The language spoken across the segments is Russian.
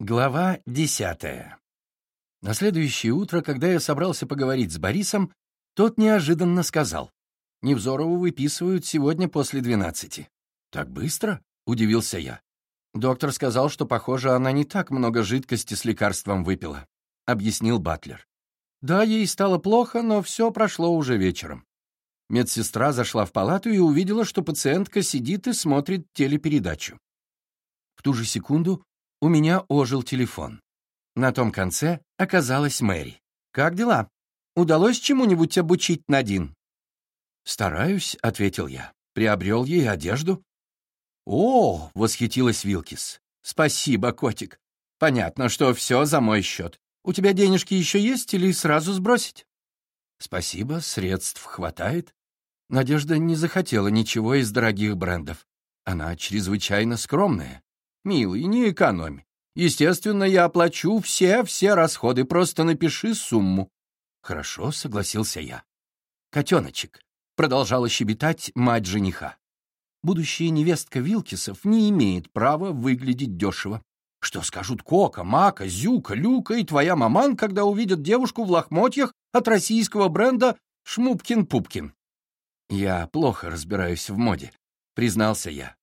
Глава десятая. На следующее утро, когда я собрался поговорить с Борисом, тот неожиданно сказал. «Невзорову выписывают сегодня после двенадцати». «Так быстро?» — удивился я. Доктор сказал, что, похоже, она не так много жидкости с лекарством выпила, — объяснил Батлер. Да, ей стало плохо, но все прошло уже вечером. Медсестра зашла в палату и увидела, что пациентка сидит и смотрит телепередачу. В ту же секунду у меня ожил телефон. На том конце оказалась Мэри. «Как дела? Удалось чему-нибудь обучить Надин?» «Стараюсь», — ответил я. «Приобрел ей одежду». «О!» — восхитилась Вилкис. «Спасибо, котик. Понятно, что все за мой счет. У тебя денежки еще есть или сразу сбросить?» «Спасибо, средств хватает». Надежда не захотела ничего из дорогих брендов. Она чрезвычайно скромная. Милый, не экономь. Естественно, я оплачу все-все расходы, просто напиши сумму. Хорошо, согласился я. Котеночек, продолжала щебетать мать жениха. Будущая невестка Вилкисов не имеет права выглядеть дешево. Что скажут Кока, Мака, Зюка, Люка и твоя маман, когда увидят девушку в лохмотьях от российского бренда Шмупкин-Пупкин? Я плохо разбираюсь в моде, признался я.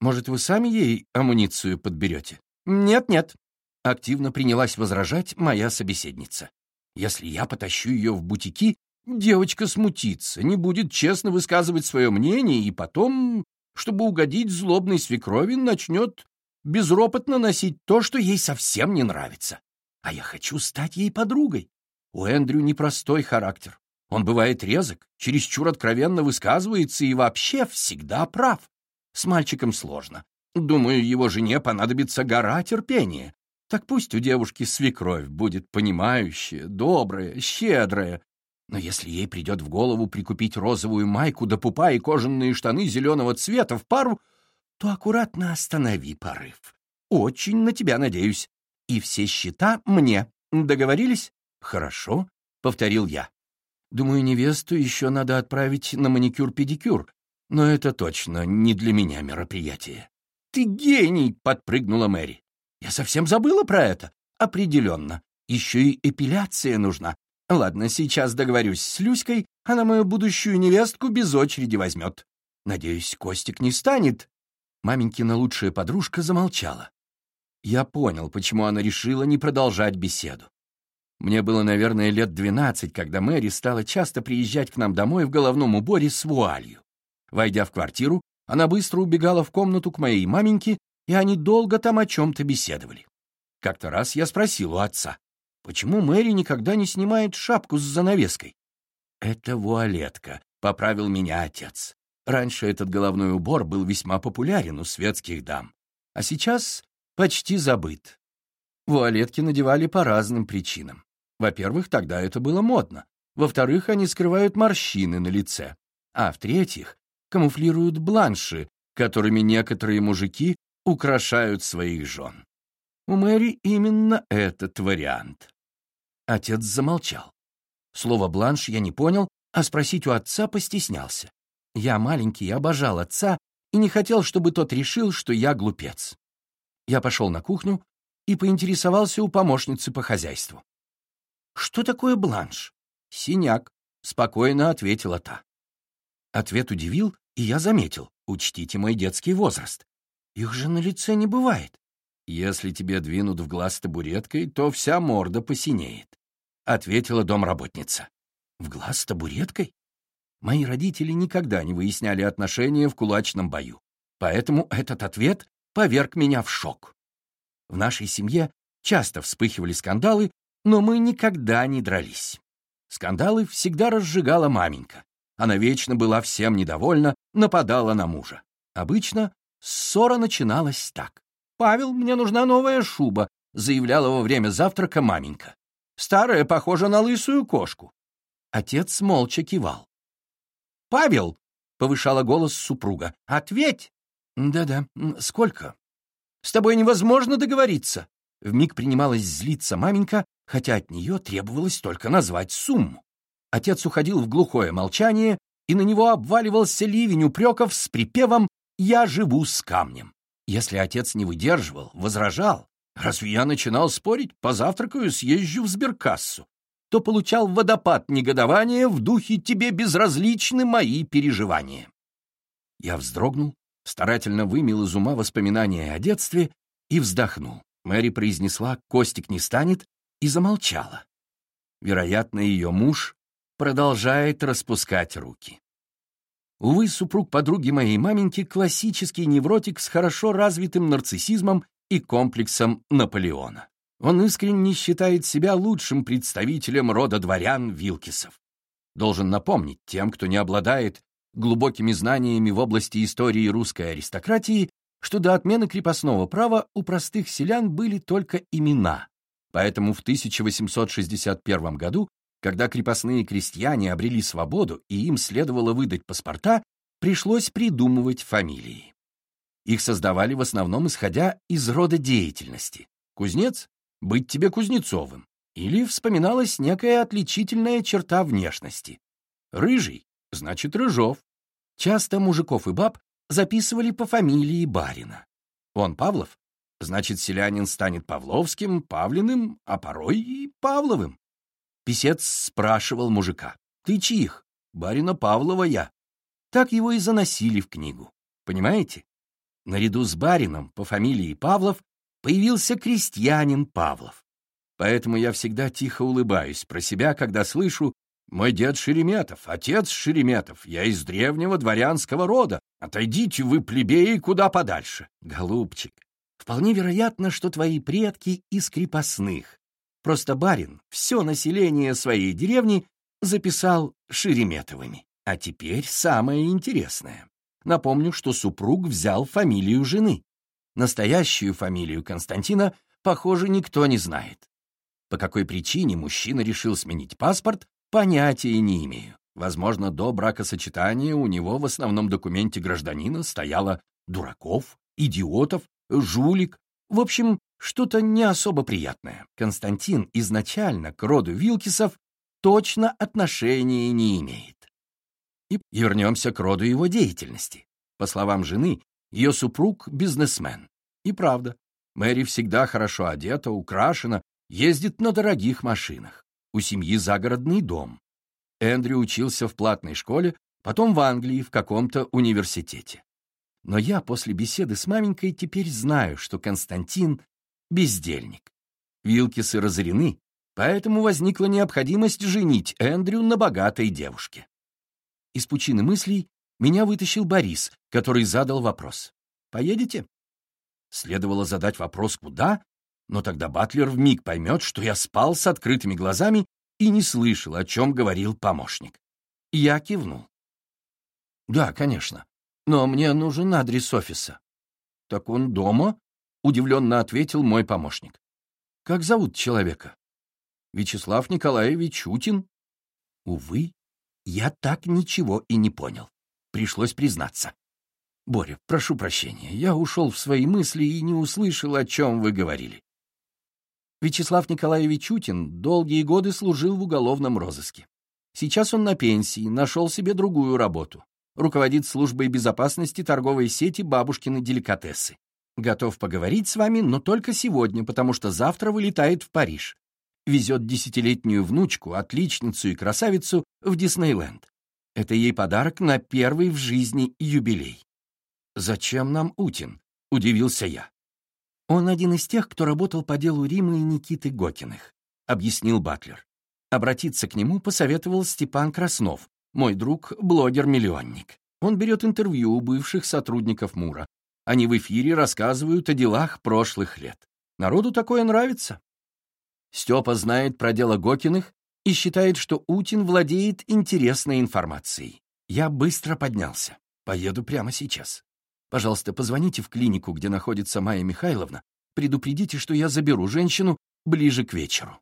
Может, вы сами ей амуницию подберете? Нет-нет, активно принялась возражать моя собеседница. Если я потащу ее в бутики, девочка смутится, не будет честно высказывать свое мнение и потом, чтобы угодить злобной свекрови, начнет безропотно носить то, что ей совсем не нравится. А я хочу стать ей подругой. У Эндрю непростой характер. Он бывает резок, чересчур откровенно высказывается и вообще всегда прав. С мальчиком сложно. Думаю, его жене понадобится гора терпения. Так пусть у девушки свекровь будет понимающая, добрая, щедрая. Но если ей придет в голову прикупить розовую майку до пупа и кожаные штаны зеленого цвета в пару, то аккуратно останови порыв. Очень на тебя надеюсь. И все счета мне. Договорились? Хорошо, — повторил я. Думаю, невесту еще надо отправить на маникюр-педикюр, но это точно не для меня мероприятие. «Ты гений!» — подпрыгнула Мэри. «Я совсем забыла про это. Определенно. Еще и эпиляция нужна. Ладно, сейчас договорюсь с Люськой, она мою будущую невестку без очереди возьмет. Надеюсь, Костик не станет». Маменькина лучшая подружка замолчала. Я понял, почему она решила не продолжать беседу. Мне было, наверное, лет двенадцать, когда Мэри стала часто приезжать к нам домой в головном уборе с вуалью. Войдя в квартиру, она быстро убегала в комнату к моей маменьке, и они долго там о чем-то беседовали. Как-то раз я спросил у отца, почему Мэри никогда не снимает шапку с занавеской? «Это вуалетка», — поправил меня отец. Раньше этот головной убор был весьма популярен у светских дам, а сейчас почти забыт. Вуалетки надевали по разным причинам. Во-первых, тогда это было модно. Во-вторых, они скрывают морщины на лице. А в-третьих, камуфлируют бланши, которыми некоторые мужики украшают своих жен. У Мэри именно этот вариант. Отец замолчал. Слово «бланш» я не понял, а спросить у отца постеснялся. Я маленький обожал отца и не хотел, чтобы тот решил, что я глупец. Я пошел на кухню и поинтересовался у помощницы по хозяйству. «Что такое бланш?» «Синяк», — спокойно ответила та. Ответ удивил, и я заметил. Учтите мой детский возраст. Их же на лице не бывает. Если тебе двинут в глаз табуреткой, то вся морда посинеет, — ответила домработница. В глаз табуреткой? Мои родители никогда не выясняли отношения в кулачном бою, поэтому этот ответ поверг меня в шок. В нашей семье часто вспыхивали скандалы, но мы никогда не дрались. Скандалы всегда разжигала маменька. Она вечно была всем недовольна, нападала на мужа. Обычно ссора начиналась так. «Павел, мне нужна новая шуба», — заявляла во время завтрака маменька. «Старая похожа на лысую кошку». Отец молча кивал. «Павел!» — повышала голос супруга. «Ответь!» «Да-да, сколько?» «С тобой невозможно договориться!» Вмиг принималась злиться маменька, хотя от нее требовалось только назвать сумму. Отец уходил в глухое молчание, и на него обваливался ливень упреков с припевом «Я живу с камнем». Если отец не выдерживал, возражал, Разве я начинал спорить? Позавтракаю, съезжу в сберкассу. То получал водопад негодования в духе «тебе безразличны мои переживания». Я вздрогнул, старательно вымел из ума воспоминания о детстве и вздохнул. Мэри произнесла «Костик не станет» и замолчала. Вероятно, ее муж продолжает распускать руки. Увы, супруг подруги моей маменьки — классический невротик с хорошо развитым нарциссизмом и комплексом Наполеона. Он искренне считает себя лучшим представителем рода дворян Вилкисов. Должен напомнить тем, кто не обладает глубокими знаниями в области истории русской аристократии, что до отмены крепостного права у простых селян были только имена. Поэтому в 1861 году, когда крепостные крестьяне обрели свободу и им следовало выдать паспорта, пришлось придумывать фамилии. Их создавали в основном исходя из рода деятельности. Кузнец — быть тебе Кузнецовым. Или вспоминалась некая отличительная черта внешности. Рыжий — значит Рыжов. Часто мужиков и баб записывали по фамилии барина. Он Павлов, значит, селянин станет Павловским, Павлиным, а порой и Павловым. Песец спрашивал мужика, «Ты чьих?» «Барина Павлова я». Так его и заносили в книгу. Понимаете? Наряду с барином по фамилии Павлов появился крестьянин Павлов. Поэтому я всегда тихо улыбаюсь про себя, когда слышу «Мой дед Шереметов, отец Шереметов, я из древнего дворянского рода. Отойдите вы, плебеи, куда подальше». Голубчик, вполне вероятно, что твои предки из крепостных. Просто барин все население своей деревни записал Шереметовыми. А теперь самое интересное. Напомню, что супруг взял фамилию жены. Настоящую фамилию Константина, похоже, никто не знает. По какой причине мужчина решил сменить паспорт, понятия не имею. Возможно, до бракосочетания у него в основном документе гражданина стояло «дураков», «идиотов», «жулик». В общем, что-то не особо приятное. Константин изначально к роду Вилкисов точно отношения не имеет. И вернемся к роду его деятельности. По словам жены, ее супруг — бизнесмен. И правда, Мэри всегда хорошо одета, украшена, ездит на дорогих машинах. У семьи загородный дом. Эндрю учился в платной школе, потом в Англии в каком-то университете. Но я после беседы с маменькой теперь знаю, что Константин — бездельник. Вилкисы разорены, поэтому возникла необходимость женить Эндрю на богатой девушке. Из пучины мыслей меня вытащил Борис, который задал вопрос. «Поедете?» Следовало задать вопрос «куда?», но тогда Батлер вмиг поймет, что я спал с открытыми глазами и не слышал, о чем говорил помощник. Я кивнул. «Да, конечно, но мне нужен адрес офиса». «Так он дома?» — удивленно ответил мой помощник. «Как зовут человека?» «Вячеслав Николаевич Утин». Увы, я так ничего и не понял. Пришлось признаться. «Боря, прошу прощения, я ушел в свои мысли и не услышал, о чем вы говорили». Вячеслав Николаевич Утин долгие годы служил в уголовном розыске. Сейчас он на пенсии, нашел себе другую работу. Руководит службой безопасности торговой сети «Бабушкины деликатесы». Готов поговорить с вами, но только сегодня, потому что завтра вылетает в Париж везет десятилетнюю внучку, отличницу и красавицу в Диснейленд. Это ей подарок на первый в жизни юбилей. «Зачем нам Утин?» — удивился я. «Он один из тех, кто работал по делу Римы и Никиты Гокиных», — объяснил Батлер. Обратиться к нему посоветовал Степан Краснов, мой друг, блогер-миллионник. Он берет интервью у бывших сотрудников МУРа. Они в эфире рассказывают о делах прошлых лет. Народу такое нравится. Степа знает про дело Гокиных и считает, что Утин владеет интересной информацией. Я быстро поднялся. Поеду прямо сейчас. Пожалуйста, позвоните в клинику, где находится Майя Михайловна. Предупредите, что я заберу женщину ближе к вечеру.